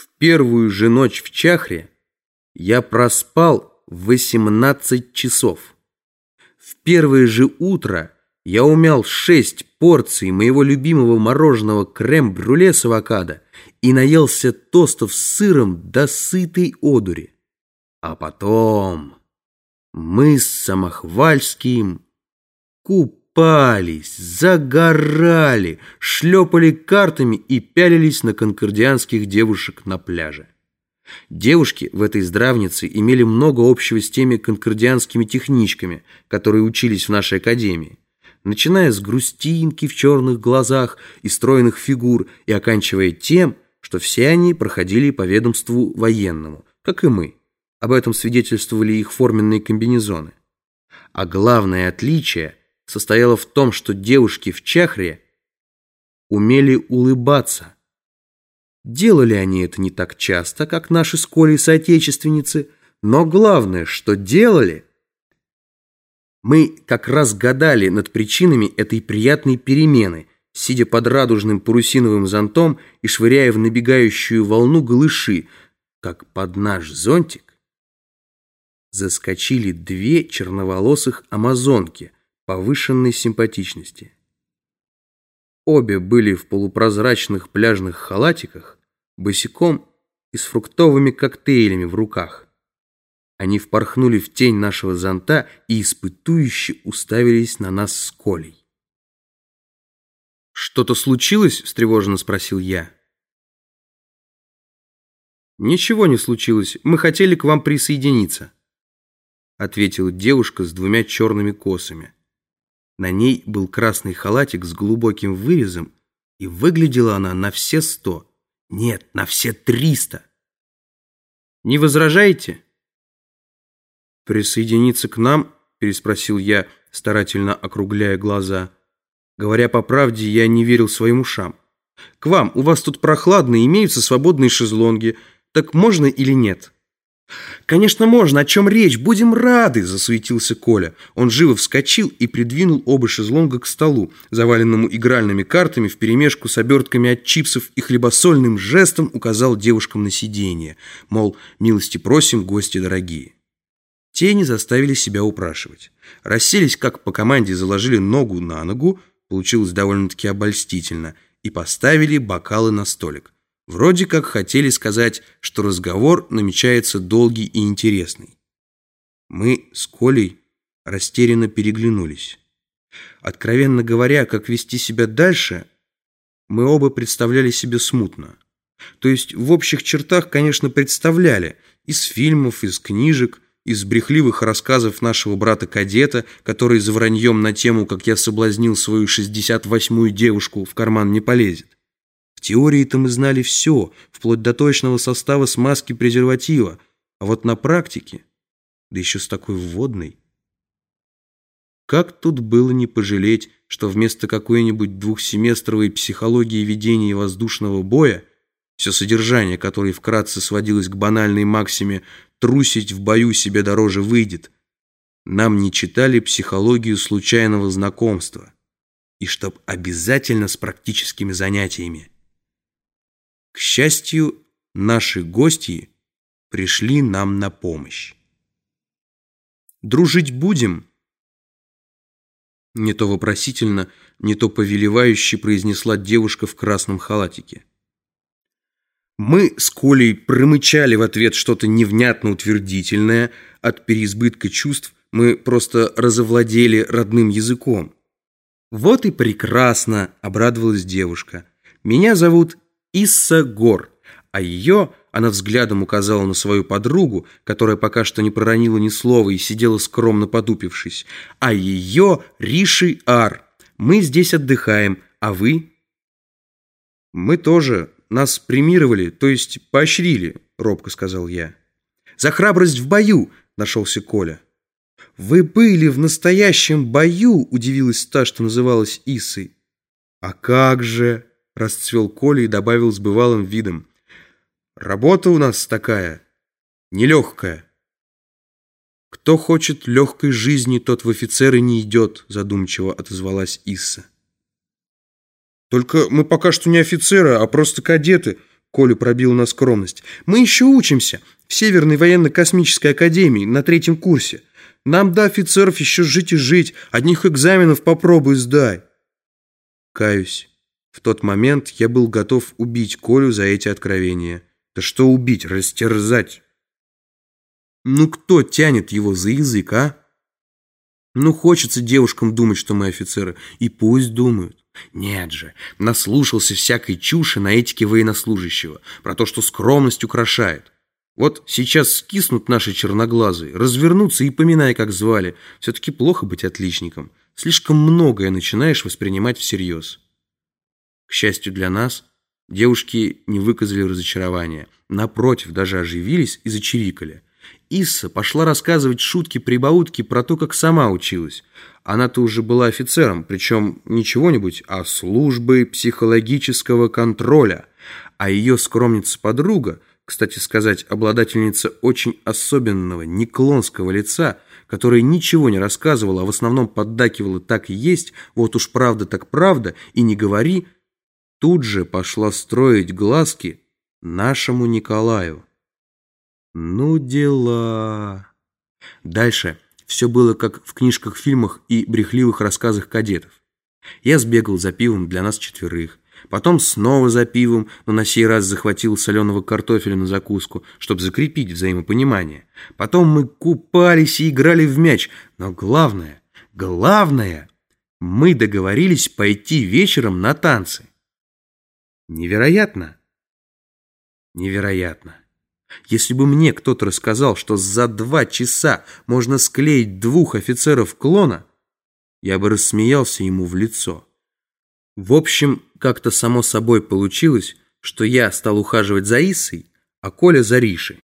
В первую же ночь в Чахре я проспал 18 часов. В первое же утро я умял шесть порций моего любимого мороженого крем-брюле с авокадо и наелся тостов с сыром до сытой одури. А потом мы с Самохвальским купались, загорали, шлепали картами и пялились на конкордианских девушек на пляже. Девушки в этой здравнице имели много общего с теми конкордианскими техничками, которые учились в нашей академии начиная с грустинки в черных глазах и стройных фигур и оканчивая тем, что все они проходили по ведомству военному, как и мы. Об этом свидетельствовали их форменные комбинезоны. А главное отличие состояло в том, что девушки в Чахре умели улыбаться. Делали они это не так часто, как наши с соотечественницы, но главное, что делали – мы как раз гадали над причинами этой приятной перемены, сидя под радужным парусиновым зонтом и швыряя в набегающую волну голыши, как под наш зонтик заскочили две черноволосых амазонки повышенной симпатичности. Обе были в полупрозрачных пляжных халатиках, босиком и с фруктовыми коктейлями в руках. Они впорхнули в тень нашего зонта и испытующе уставились на нас с Колей. «Что-то случилось?» – встревоженно спросил я. «Ничего не случилось. Мы хотели к вам присоединиться», – ответила девушка с двумя черными косами. На ней был красный халатик с глубоким вырезом, и выглядела она на все сто. Нет, на все триста. «Не возражаете?» «Присоединиться к нам?» – переспросил я, старательно округляя глаза. Говоря по правде, я не верил своим ушам. «К вам, у вас тут прохладно, имеются свободные шезлонги. Так можно или нет?» «Конечно можно, о чем речь, будем рады!» – засуетился Коля. Он живо вскочил и придвинул оба шезлонга к столу, заваленному игральными картами вперемешку с обертками от чипсов и хлебосольным жестом указал девушкам на сиденье. Мол, милости просим, гости дорогие. Тени заставили себя упрашивать. Расселись, как по команде, заложили ногу на ногу, получилось довольно-таки обольстительно, и поставили бокалы на столик. Вроде как хотели сказать, что разговор намечается долгий и интересный. Мы с Колей растерянно переглянулись. Откровенно говоря, как вести себя дальше, мы оба представляли себе смутно. То есть в общих чертах, конечно, представляли, из фильмов, из книжек – из брехливых рассказов нашего брата-кадета, который за враньем на тему, как я соблазнил свою 68-ю девушку, в карман не полезет. В теории-то мы знали все, вплоть до точного состава смазки презерватива, а вот на практике, да еще с такой вводной. Как тут было не пожалеть, что вместо какой-нибудь двухсеместровой психологии ведения воздушного боя все содержание которой вкратце сводилось к банальной максиме «трусить в бою себе дороже выйдет», нам не читали психологию случайного знакомства, и чтоб обязательно с практическими занятиями. К счастью, наши гости пришли нам на помощь. «Дружить будем?» Не то вопросительно, не то повелевающе произнесла девушка в красном халатике. Мы с Колей промычали в ответ что-то невнятно утвердительное. От переизбытка чувств мы просто разовладели родным языком. «Вот и прекрасно!» – обрадовалась девушка. «Меня зовут Исса Гор, а ее...» Она взглядом указала на свою подругу, которая пока что не проронила ни слова и сидела скромно потупившись. «А ее Риши Ар. Мы здесь отдыхаем, а вы?» «Мы тоже нас премировали, то есть поощрили, робко сказал я. За храбрость в бою, нашелся Коля. Вы были в настоящем бою, удивилась та, что называлась Исой. А как же, расцвел Коля и добавил с бывалым видом. Работа у нас такая, нелегкая. Кто хочет легкой жизни, тот в офицеры не идет, задумчиво отозвалась Исса. «Только мы пока что не офицеры, а просто кадеты», Колю пробил на скромность. «Мы еще учимся в Северной военно-космической академии на третьем курсе. Нам до офицеров еще жить и жить, одних экзаменов попробуй сдай». Каюсь. В тот момент я был готов убить Колю за эти откровения. Да что убить, растерзать? Ну кто тянет его за язык, а? Ну хочется девушкам думать, что мы офицеры, и пусть думают. Нет же, наслушался всякой чуши на этике военнослужащего, про то, что скромность украшает. Вот сейчас скиснут наши черноглазые, развернутся и поминай, как звали. Все-таки плохо быть отличником. Слишком многое начинаешь воспринимать всерьез. К счастью для нас, девушки не выказали разочарования. Напротив, даже оживились и зачирикали. Исса пошла рассказывать шутки-прибаутки про то, как сама училась. Она-то уже была офицером, причем не чего-нибудь, а службы психологического контроля. А ее скромница-подруга, кстати сказать, обладательница очень особенного, неклонского лица, которая ничего не рассказывала, а в основном поддакивала «так и есть», «вот уж правда так правда» и «не говори», тут же пошла строить глазки нашему Николаю. Ну, дела. Дальше все было как в книжках, фильмах и брехливых рассказах кадетов. Я сбегал за пивом для нас четверых. Потом снова за пивом, но на сей раз захватил соленого картофеля на закуску, чтобы закрепить взаимопонимание. Потом мы купались и играли в мяч. Но главное, главное, мы договорились пойти вечером на танцы. Невероятно? Невероятно. Если бы мне кто-то рассказал, что за два часа можно склеить двух офицеров клона, я бы рассмеялся ему в лицо. В общем, как-то само собой получилось, что я стал ухаживать за Исой, а Коля за Ришей.